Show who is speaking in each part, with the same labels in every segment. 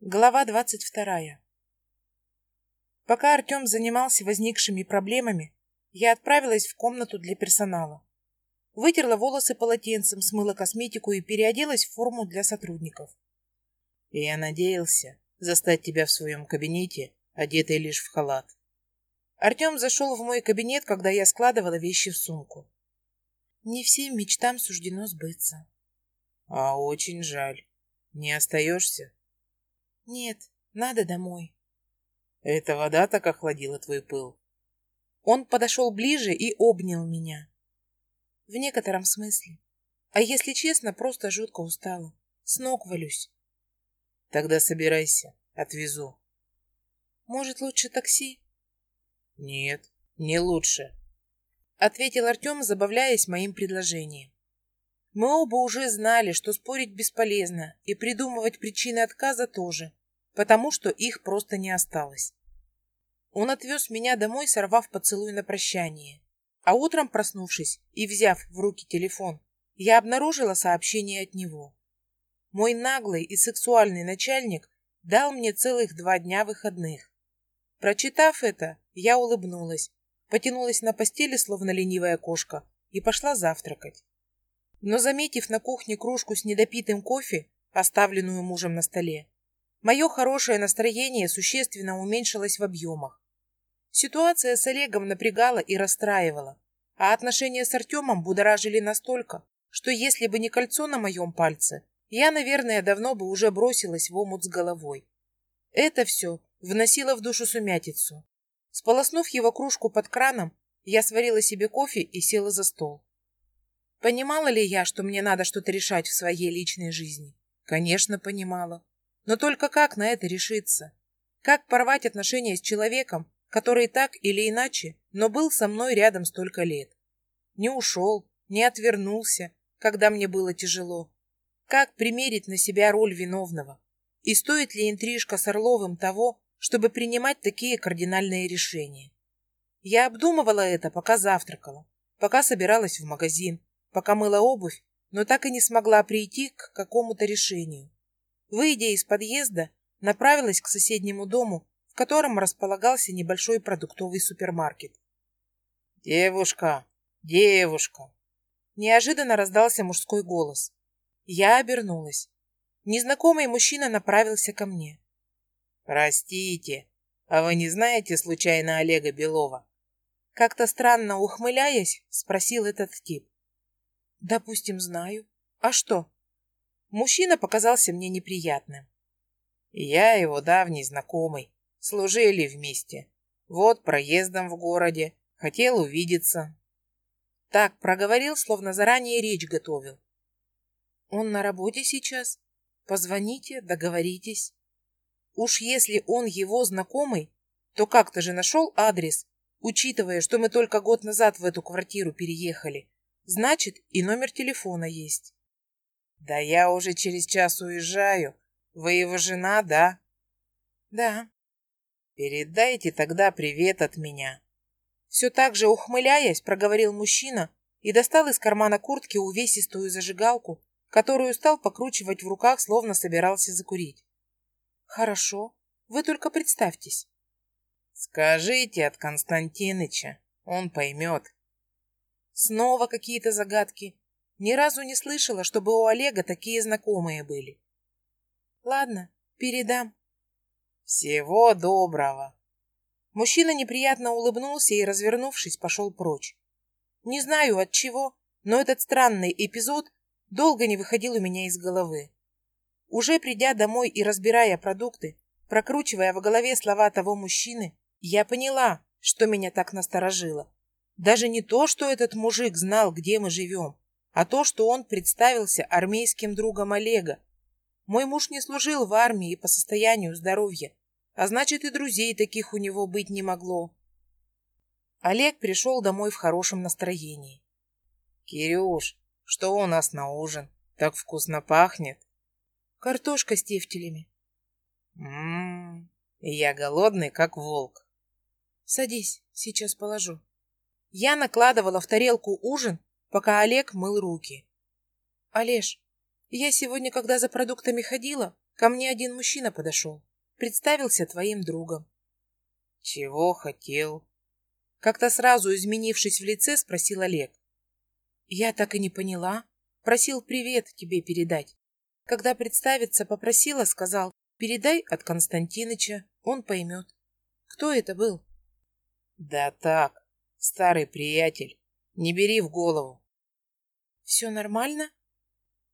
Speaker 1: Глава двадцать вторая. Пока Артем занимался возникшими проблемами, я отправилась в комнату для персонала. Вытерла волосы полотенцем, смыла косметику и переоделась в форму для сотрудников.
Speaker 2: Я надеялся застать тебя в своем кабинете, одетой лишь в халат.
Speaker 1: Артем зашел в мой кабинет, когда я складывала вещи в сумку. Не всем мечтам суждено сбыться.
Speaker 2: А очень жаль. Не остаешься?
Speaker 1: Нет, надо домой.
Speaker 2: Эта вода так охладила твой пыл.
Speaker 1: Он подошел ближе и обнял меня. В некотором смысле. А если честно, просто жутко устала. С ног валюсь.
Speaker 2: Тогда собирайся, отвезу.
Speaker 1: Может, лучше такси?
Speaker 2: Нет, не лучше.
Speaker 1: Ответил Артем, забавляясь моим предложением. Мы оба уже знали, что спорить бесполезно, и придумывать причины отказа тоже потому что их просто не осталось. Он отвез меня домой, сорвав поцелуй на прощание. А утром, проснувшись и взяв в руки телефон, я обнаружила сообщение от него. Мой наглый и сексуальный начальник дал мне целых два дня выходных. Прочитав это, я улыбнулась, потянулась на постели, словно ленивая кошка, и пошла завтракать. Но, заметив на кухне кружку с недопитым кофе, оставленную мужем на столе, Мое хорошее настроение существенно уменьшилось в объемах. Ситуация с Олегом напрягала и расстраивала, а отношения с Артемом будоражили настолько, что если бы не кольцо на моем пальце, я, наверное, давно бы уже бросилась в омут с головой. Это все вносило в душу сумятицу. Сполоснув его кружку под краном, я сварила себе кофе и села за стол. Понимала ли я, что мне надо что-то решать в своей личной жизни? Конечно, понимала. Но только как на это решиться? Как порвать отношения с человеком, который так или иначе, но был со мной рядом столько лет? Не ушел, не отвернулся, когда мне было тяжело. Как примерить на себя роль виновного? И стоит ли интрижка с Орловым того, чтобы принимать такие кардинальные решения? Я обдумывала это, пока завтракала, пока собиралась в магазин, пока мыла обувь, но так и не смогла прийти к какому-то решению. Выйдя из подъезда, направилась к соседнему дому, в котором располагался небольшой продуктовый супермаркет.
Speaker 2: «Девушка! Девушка!»
Speaker 1: Неожиданно раздался мужской голос. Я обернулась. Незнакомый мужчина направился ко мне.
Speaker 2: «Простите, а вы не знаете случайно Олега Белова?»
Speaker 1: Как-то странно ухмыляясь, спросил этот тип. «Допустим, знаю. А что?» Мужчина показался мне неприятным.
Speaker 2: Я его давний знакомый. Служили вместе. Вот проездом в городе. Хотел увидеться.
Speaker 1: Так проговорил, словно заранее речь готовил. Он на работе сейчас? Позвоните, договоритесь. Уж если он его знакомый, то как-то же нашел адрес, учитывая, что мы только год назад в эту квартиру переехали. Значит, и номер телефона есть.
Speaker 2: Да я уже через час уезжаю. Вы его жена, да?
Speaker 1: Да.
Speaker 2: Передайте тогда привет от меня.
Speaker 1: Все так же ухмыляясь, проговорил мужчина и достал из кармана куртки увесистую зажигалку, которую стал покручивать в руках, словно собирался закурить. Хорошо, вы только представьтесь.
Speaker 2: Скажите от Константиныча, он поймет.
Speaker 1: Снова какие-то загадки. Ни разу не слышала, чтобы у Олега такие знакомые были. Ладно, передам.
Speaker 2: Всего доброго.
Speaker 1: Мужчина неприятно улыбнулся и, развернувшись, пошел прочь. Не знаю от чего, но этот странный эпизод долго не выходил у меня из головы. Уже придя домой и разбирая продукты, прокручивая в голове слова того мужчины, я поняла, что меня так насторожило. Даже не то, что этот мужик знал, где мы живем, а то, что он представился армейским другом Олега. Мой муж не служил в армии по состоянию здоровья, а значит и друзей таких у него быть не могло. Олег пришел домой в хорошем настроении.
Speaker 2: «Кирюш, что у нас на ужин? Так вкусно пахнет!»
Speaker 1: «Картошка с тефтелями».
Speaker 2: «Ммм, я голодный, как волк».
Speaker 1: «Садись, сейчас положу». Я накладывала в тарелку ужин, пока Олег мыл руки. «Олеж, я сегодня, когда за продуктами ходила, Ко мне один мужчина подошел. Представился твоим другом.
Speaker 2: Чего хотел?
Speaker 1: Как-то сразу изменившись в лице, спросил Олег. Я так и не поняла. Просил привет тебе передать. Когда представиться попросила, сказал, передай от Константиныча, он поймет. Кто это был?
Speaker 2: Да так, старый приятель. Не бери в голову.
Speaker 1: Все нормально?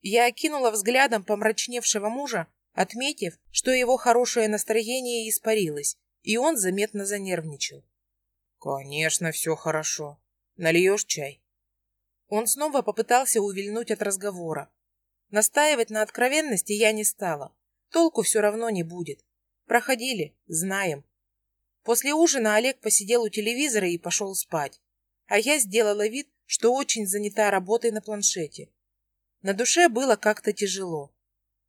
Speaker 1: Я окинула взглядом помрачневшего мужа, отметив, что его хорошее настроение испарилось, и он заметно занервничал.
Speaker 2: «Конечно, все хорошо. Нальешь чай?»
Speaker 1: Он снова попытался увильнуть от разговора. Настаивать на откровенности я не стала. Толку все равно не будет. Проходили, знаем. После ужина Олег посидел у телевизора и пошел спать. А я сделала вид, что очень занята работой на планшете. На душе было как-то тяжело.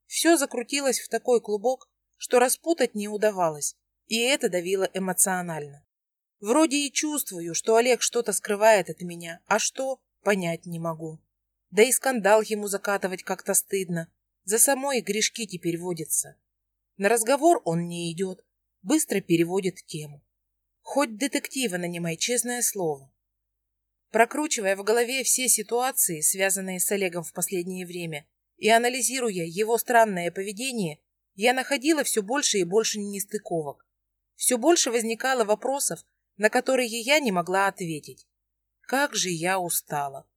Speaker 1: Все закрутилось в такой клубок, что распутать не удавалось, и это давило эмоционально. Вроде и чувствую, что Олег что-то скрывает от меня, а что, понять не могу. Да и скандал ему закатывать как-то стыдно. За самой грешки теперь водятся. На разговор он не идет, быстро переводит тему. Хоть детектива нанимай, честное слово. Прокручивая в голове все ситуации, связанные с Олегом в последнее время, и анализируя его странное поведение, я находила все больше и больше нестыковок. Все больше возникало вопросов, на которые я не могла ответить. Как же я устала.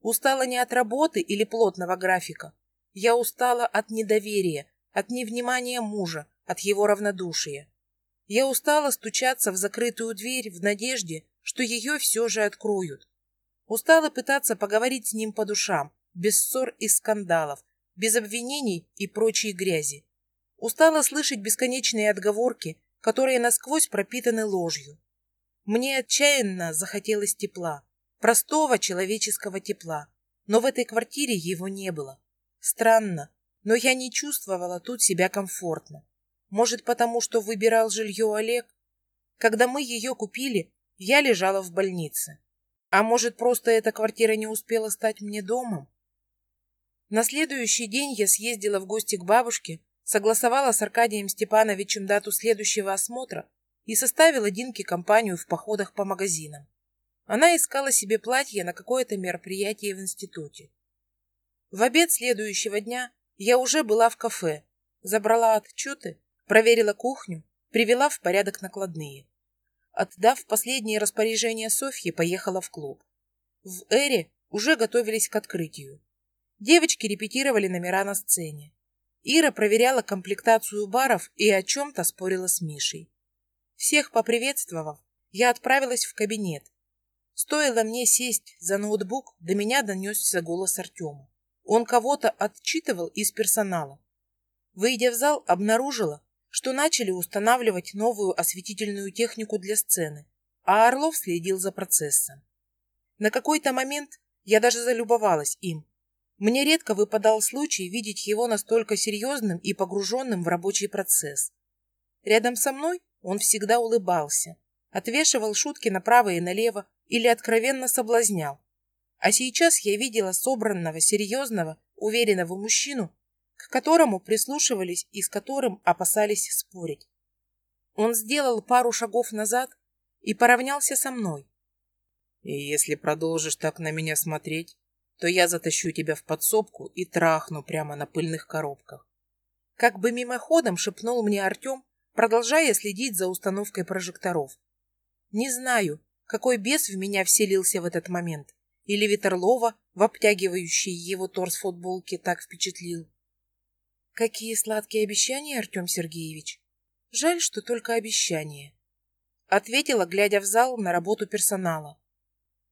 Speaker 1: Устала не от работы или плотного графика. Я устала от недоверия, от невнимания мужа, от его равнодушия. Я устала стучаться в закрытую дверь в надежде, что ее все же откроют. Устала пытаться поговорить с ним по душам, без ссор и скандалов, без обвинений и прочей грязи. Устала слышать бесконечные отговорки, которые насквозь пропитаны ложью. Мне отчаянно захотелось тепла, простого человеческого тепла, но в этой квартире его не было. Странно, но я не чувствовала тут себя комфортно. Может, потому что выбирал жилье Олег? Когда мы ее купили, я лежала в больнице. А может, просто эта квартира не успела стать мне домом? На следующий день я съездила в гости к бабушке, согласовала с Аркадием Степановичем дату следующего осмотра и составила Динке компанию в походах по магазинам. Она искала себе платье на какое-то мероприятие в институте. В обед следующего дня я уже была в кафе, забрала отчеты, проверила кухню, привела в порядок накладные. Отдав последние распоряжения Софье, поехала в клуб. В Эре уже готовились к открытию. Девочки репетировали номера на сцене. Ира проверяла комплектацию баров и о чем-то спорила с Мишей. Всех поприветствовав, я отправилась в кабинет. Стоило мне сесть за ноутбук, до меня донесся голос Артема. Он кого-то отчитывал из персонала. Выйдя в зал, обнаружила, что начали устанавливать новую осветительную технику для сцены, а Орлов следил за процессом. На какой-то момент я даже залюбовалась им. Мне редко выпадал случай видеть его настолько серьезным и погруженным в рабочий процесс. Рядом со мной он всегда улыбался, отвешивал шутки направо и налево или откровенно соблазнял. А сейчас я видела собранного, серьезного, уверенного мужчину, к которому прислушивались и с которым опасались спорить. Он сделал пару шагов назад и поравнялся со мной.
Speaker 2: «И если продолжишь так на меня смотреть, то я затащу тебя в подсобку и трахну прямо на пыльных коробках».
Speaker 1: Как бы мимоходом шепнул мне Артем, продолжая следить за установкой прожекторов. Не знаю, какой бес в меня вселился в этот момент. Или Витерлова, в обтягивающей его торс футболке, так впечатлил. Какие сладкие обещания, Артем Сергеевич. Жаль, что только обещания. Ответила, глядя в зал на работу персонала.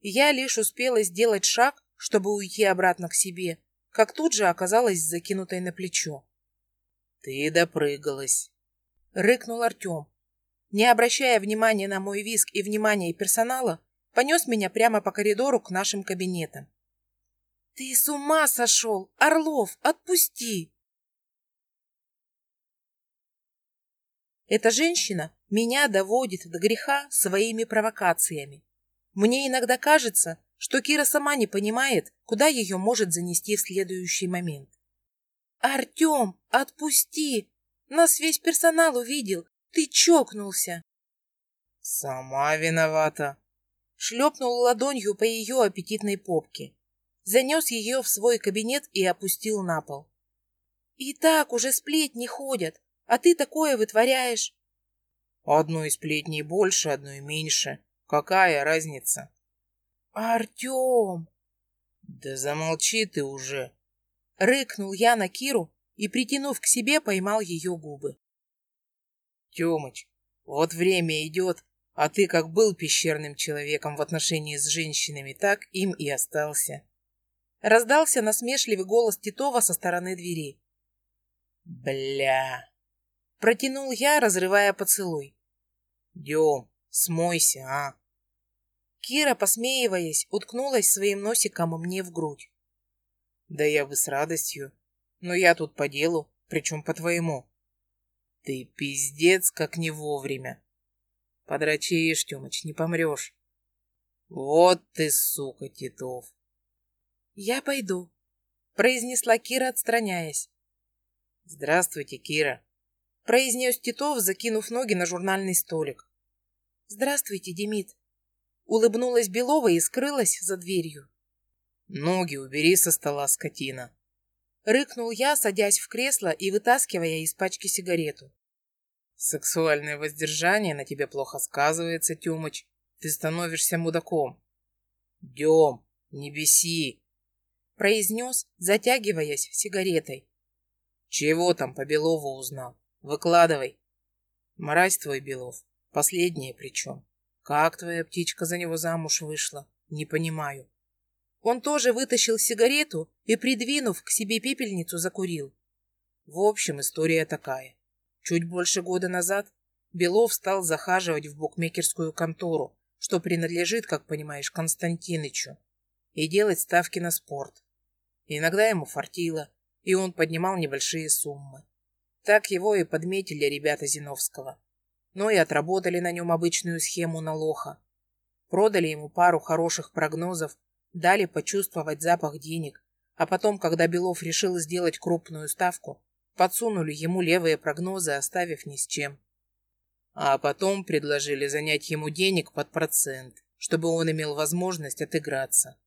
Speaker 1: Я лишь успела сделать шаг, чтобы уйти обратно к себе, как тут же оказалась закинутой на плечо.
Speaker 2: Ты допрыгалась.
Speaker 1: Рыкнул Артем. Не обращая внимания на мой визг и внимания персонала, понес меня прямо по коридору к нашим кабинетам. «Ты с ума сошел! Орлов, отпусти!» Эта женщина меня доводит до греха своими провокациями. Мне иногда кажется, что Кира сама не понимает, куда ее может занести в следующий момент. «Артем, отпусти! Нас весь персонал увидел. Ты чокнулся.
Speaker 2: Сама виновата.
Speaker 1: Шлепнул ладонью по ее аппетитной попке. Занес ее в свой кабинет и опустил на пол. И так уже сплетни ходят, а ты такое вытворяешь.
Speaker 2: Одной сплетни больше, одной меньше. Какая разница?
Speaker 1: Артем!
Speaker 2: Да замолчи ты уже.
Speaker 1: Рыкнул я на Киру и, притянув к себе, поймал ее губы.
Speaker 2: Темыч, вот время идет, а ты как был пещерным человеком в отношении с женщинами, так им и остался.
Speaker 1: Раздался насмешливый голос Титова со стороны двери.
Speaker 2: Бля.
Speaker 1: Протянул я, разрывая поцелуй.
Speaker 2: Дем, смойся, а.
Speaker 1: Кира, посмеиваясь, уткнулась своим носиком мне в грудь.
Speaker 2: Да я бы с радостью. Но я тут по делу, причем по твоему. Ты пиздец, как не вовремя. Подрачишь, Тёмыч, не помрешь. Вот ты, сука, Титов.
Speaker 1: Я пойду, произнесла Кира, отстраняясь.
Speaker 2: Здравствуйте, Кира,
Speaker 1: произнес Титов, закинув ноги на журнальный столик. Здравствуйте, Демид. Улыбнулась Белова и скрылась за дверью.
Speaker 2: Ноги убери со стола, скотина.
Speaker 1: Рыкнул я, садясь в кресло и вытаскивая из пачки сигарету.
Speaker 2: Сексуальное воздержание на тебе плохо сказывается, Тёмыч. Ты становишься мудаком. Дем, не беси,
Speaker 1: произнес, затягиваясь сигаретой.
Speaker 2: Чего там по Белову узнал? Выкладывай. Мразь твой, Белов. Последняя причем. Как твоя птичка за него замуж вышла? Не понимаю.
Speaker 1: Он тоже вытащил сигарету и, придвинув к себе пепельницу, закурил.
Speaker 2: В общем, история такая. Чуть больше года назад Белов стал захаживать в букмекерскую контору, что принадлежит, как понимаешь, Константинычу, и делать ставки на спорт. Иногда ему фартило, и он поднимал небольшие суммы. Так его и подметили ребята Зиновского. Но и отработали на нем обычную схему на лоха. Продали ему пару хороших прогнозов Дали почувствовать запах денег, а потом, когда Белов решил сделать крупную ставку, подсунули ему левые прогнозы, оставив ни с чем. А потом предложили занять ему денег под процент, чтобы он имел возможность отыграться.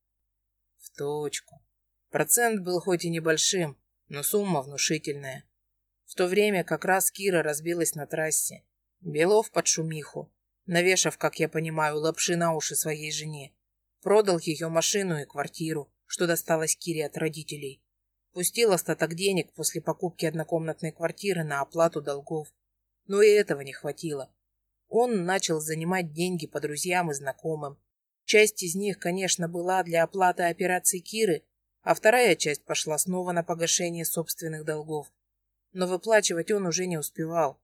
Speaker 2: В точку. Процент был хоть и небольшим, но сумма внушительная. В то время как раз Кира разбилась на трассе. Белов под шумиху, навешав, как я понимаю, лапши на уши своей жене, Продал ее машину и квартиру, что досталось Кире от родителей. Пустил остаток денег после покупки однокомнатной квартиры на оплату долгов. Но и этого не хватило. Он начал занимать деньги по друзьям и знакомым. Часть из них, конечно, была для оплаты операций Киры, а вторая часть пошла снова на погашение собственных долгов. Но выплачивать он уже не успевал.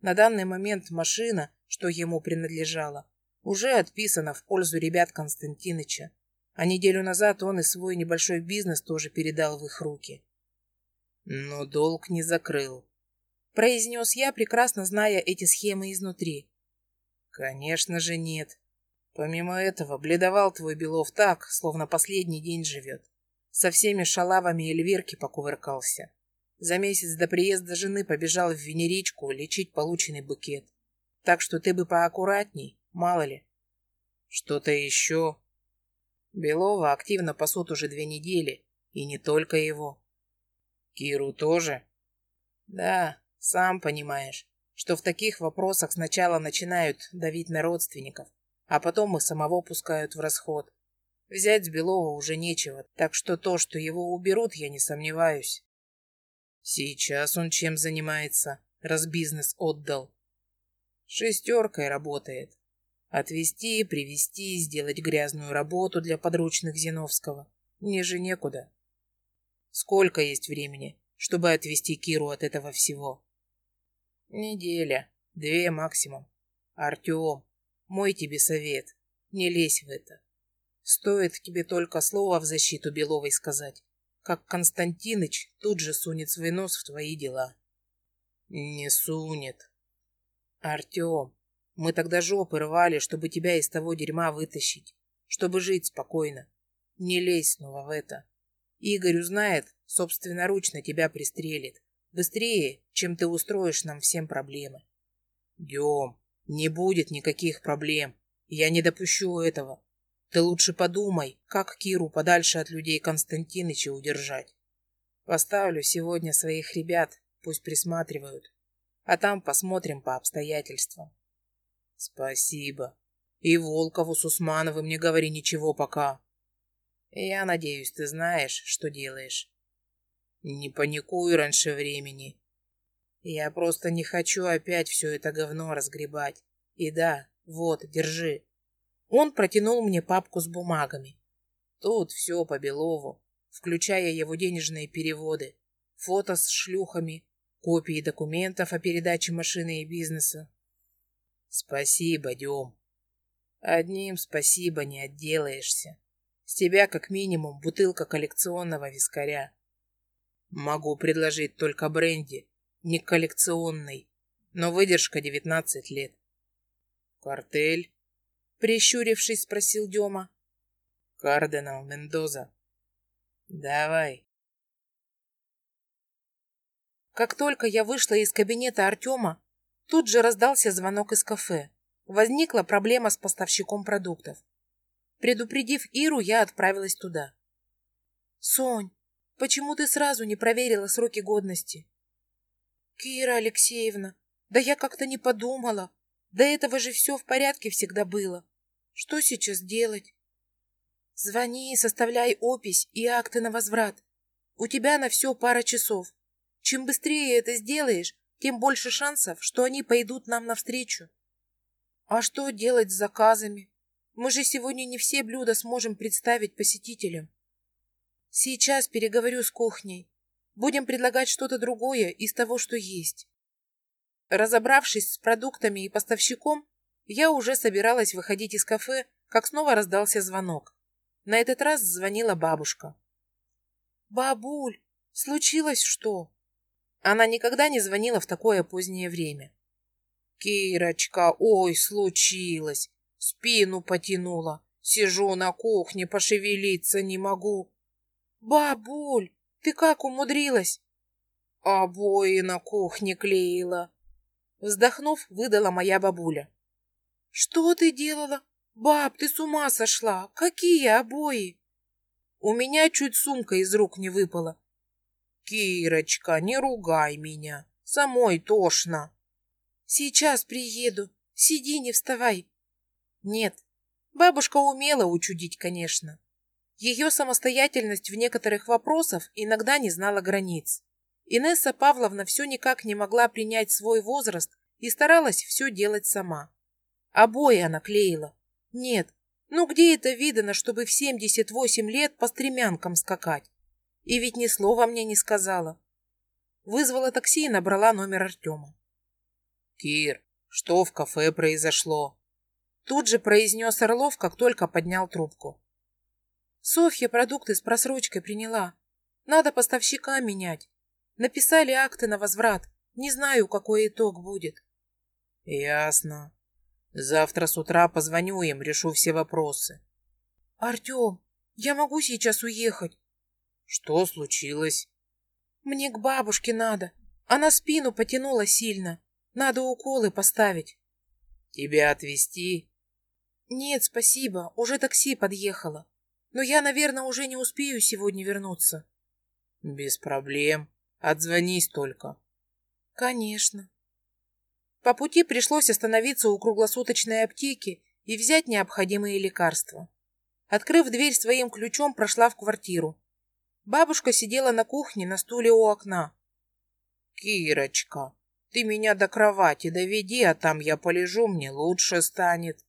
Speaker 2: На данный момент машина, что ему принадлежала, уже отписано в пользу ребят Константиныча, а неделю назад он и свой небольшой бизнес тоже передал в их руки. Но долг не закрыл. Произнес я, прекрасно зная эти схемы изнутри. Конечно же нет. Помимо этого, бледовал твой Белов так, словно последний день живет. Со всеми шалавами Эльвирки покувыркался. За месяц до приезда жены побежал в Венеричку лечить полученный букет. Так что ты бы поаккуратней, Мало ли. Что-то еще? Белова активно пасут уже две недели, и не только его. Киру тоже? Да, сам понимаешь, что в таких вопросах сначала начинают давить на родственников, а потом их самого пускают в расход. Взять с Белова уже нечего, так что то, что его уберут, я не сомневаюсь. Сейчас он чем занимается, раз бизнес отдал? Шестеркой работает. Отвезти, привезти, сделать грязную работу для подручных Зиновского. Мне же некуда. Сколько есть времени, чтобы отвезти Киру от этого всего? Неделя, две максимум. Артем, мой тебе совет, не лезь в это. Стоит тебе только слово в защиту Беловой сказать, как Константиныч тут же сунет свой нос в твои дела. Не сунет. Артем, мы тогда жопы рвали, чтобы тебя из того дерьма вытащить, чтобы жить спокойно. Не лезь снова в это. Игорь узнает, собственноручно тебя пристрелит. Быстрее, чем ты устроишь нам всем проблемы. Дем, не будет никаких проблем. Я не допущу этого. Ты лучше подумай, как Киру подальше от людей Константиныча удержать. Поставлю сегодня своих ребят, пусть присматривают. А там посмотрим по обстоятельствам. Спасибо. И Волкову с Усмановым не говори ничего пока. Я надеюсь, ты знаешь, что делаешь. Не паникуй раньше времени. Я просто не хочу опять все это говно разгребать. И да, вот, держи. Он протянул мне папку с бумагами. Тут все по Белову, включая его денежные переводы, фото с шлюхами, копии документов о передаче машины и бизнеса. Спасибо, Дем. Одним спасибо не отделаешься. С тебя как минимум бутылка коллекционного вискаря. Могу предложить только бренди, не коллекционный, но выдержка 19 лет. Картель? Прищурившись, спросил Дема. Кардинал Мендоза. Давай.
Speaker 1: Как только я вышла из кабинета Артема, тут же раздался звонок из кафе. Возникла проблема с поставщиком продуктов. Предупредив Иру, я отправилась туда. «Сонь, почему ты сразу не проверила сроки годности?» «Кира Алексеевна, да я как-то не подумала. До этого же все в порядке всегда было. Что сейчас делать?» «Звони, составляй опись и акты на возврат. У тебя на все пара часов. Чем быстрее это сделаешь, тем больше шансов, что они пойдут нам навстречу». «А что делать с заказами?» Мы же сегодня не все блюда сможем представить посетителям. Сейчас переговорю с кухней. Будем предлагать что-то другое из того, что есть. Разобравшись с продуктами и поставщиком, я уже собиралась выходить из кафе, как снова раздался звонок. На этот раз звонила бабушка. «Бабуль, случилось что?» Она никогда не звонила в такое позднее время.
Speaker 2: «Кирочка, ой, случилось! Спину потянула. Сижу на кухне, пошевелиться не могу.
Speaker 1: Бабуль, ты как умудрилась?
Speaker 2: Обои на кухне клеила.
Speaker 1: Вздохнув, выдала моя бабуля. Что ты делала? Баб, ты с ума сошла. Какие обои? У меня чуть сумка из рук не выпала.
Speaker 2: Кирочка, не ругай меня. Самой тошно.
Speaker 1: Сейчас приеду. Сиди, не вставай. Нет, бабушка умела учудить, конечно. Ее самостоятельность в некоторых вопросах иногда не знала границ. Инесса Павловна все никак не могла принять свой возраст и старалась все делать сама. Обои она клеила. Нет, ну где это видано, чтобы в 78 лет по стремянкам скакать? И ведь ни слова мне не сказала. Вызвала такси и набрала номер Артема.
Speaker 2: «Кир, что в кафе произошло?»
Speaker 1: Тут же произнес Орлов, как только поднял трубку. Софья продукты с просрочкой приняла. Надо поставщика менять. Написали акты на возврат. Не знаю, какой итог будет.
Speaker 2: Ясно. Завтра с утра позвоню им, решу все вопросы.
Speaker 1: Артем, я могу сейчас уехать?
Speaker 2: Что случилось?
Speaker 1: Мне к бабушке надо. Она спину потянула сильно. Надо уколы поставить.
Speaker 2: Тебя отвезти?
Speaker 1: «Нет, спасибо, уже такси подъехало. Но я, наверное, уже не успею сегодня вернуться».
Speaker 2: «Без проблем. Отзвонись только».
Speaker 1: «Конечно». По пути пришлось остановиться у круглосуточной аптеки и взять необходимые лекарства. Открыв дверь своим ключом, прошла в квартиру. Бабушка сидела на кухне на стуле у окна.
Speaker 2: «Кирочка, ты меня до кровати доведи, а там я полежу, мне лучше станет».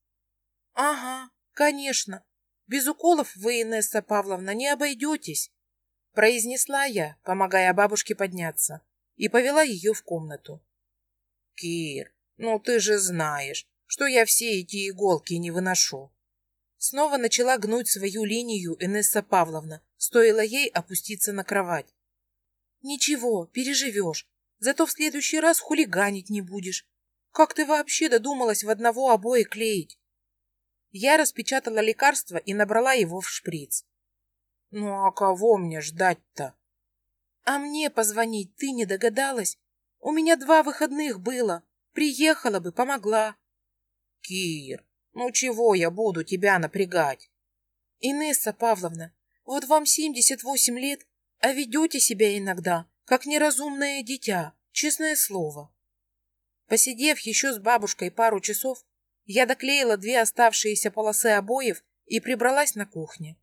Speaker 1: Ага, конечно. Без уколов вы, Инесса Павловна, не обойдетесь, произнесла я, помогая бабушке подняться, и повела ее в комнату.
Speaker 2: Кир, ну ты же знаешь, что я все эти иголки не выношу.
Speaker 1: Снова начала гнуть свою линию Инесса Павловна, стоило ей опуститься на кровать. Ничего, переживешь, зато в следующий раз хулиганить не будешь. Как ты вообще додумалась в одного обои клеить? Я распечатала лекарство и набрала его в шприц.
Speaker 2: «Ну а кого мне ждать-то?»
Speaker 1: А мне позвонить ты не догадалась? У меня два выходных было. Приехала бы, помогла.
Speaker 2: Кир, ну чего я буду тебя напрягать?
Speaker 1: Инесса Павловна, вот вам 78 лет, а ведете себя иногда, как неразумное дитя, честное слово. Посидев еще с бабушкой пару часов, я доклеила две оставшиеся полосы обоев и прибралась на кухне.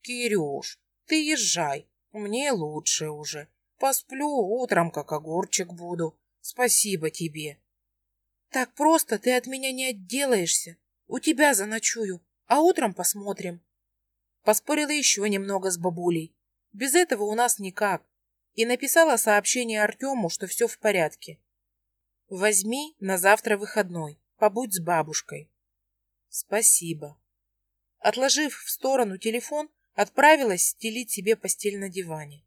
Speaker 2: Кирюш, ты езжай, мне лучше уже. Посплю утром, как огурчик буду. Спасибо тебе.
Speaker 1: Так просто ты от меня не отделаешься. У тебя заночую, а утром посмотрим. Поспорила еще немного с бабулей. Без этого у нас никак. И написала сообщение Артему, что все в порядке. Возьми на завтра выходной, побудь с бабушкой. Спасибо. Отложив в сторону телефон, отправилась стелить себе постель на диване.